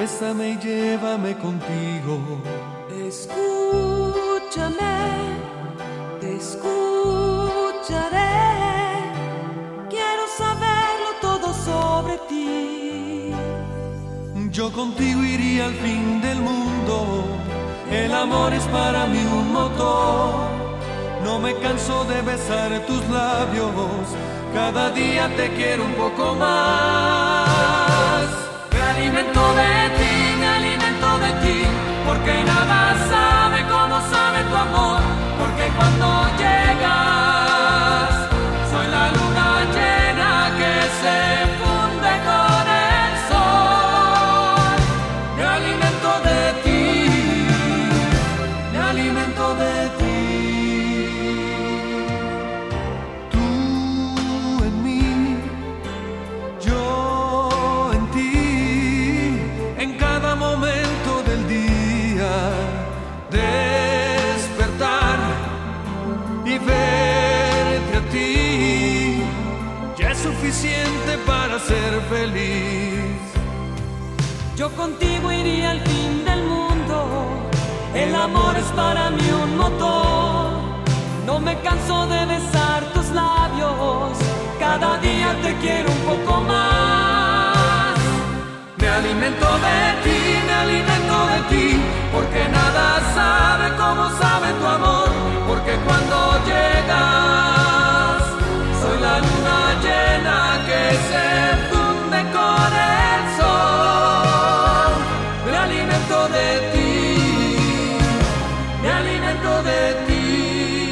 bésame y llévame contigo. Escúchame, te escucharé. Quiero saberlo todo sobre ti. Yo contigo iría al fin del mundo. El amor es para mí un motor. No me canso de besar tus labios. Cada día te quiero un poco más. Ti, ya es suficiente para ser feliz. Yo contigo iría al fin del mundo. El amor es para mí un motor. No me canso de besar tus labios. Cada día te quiero un poco más. Me alimento de ti, me alimento de ti. Porque nada sabe como sabe tu amor. Porque cuando llegas, dentro de ti.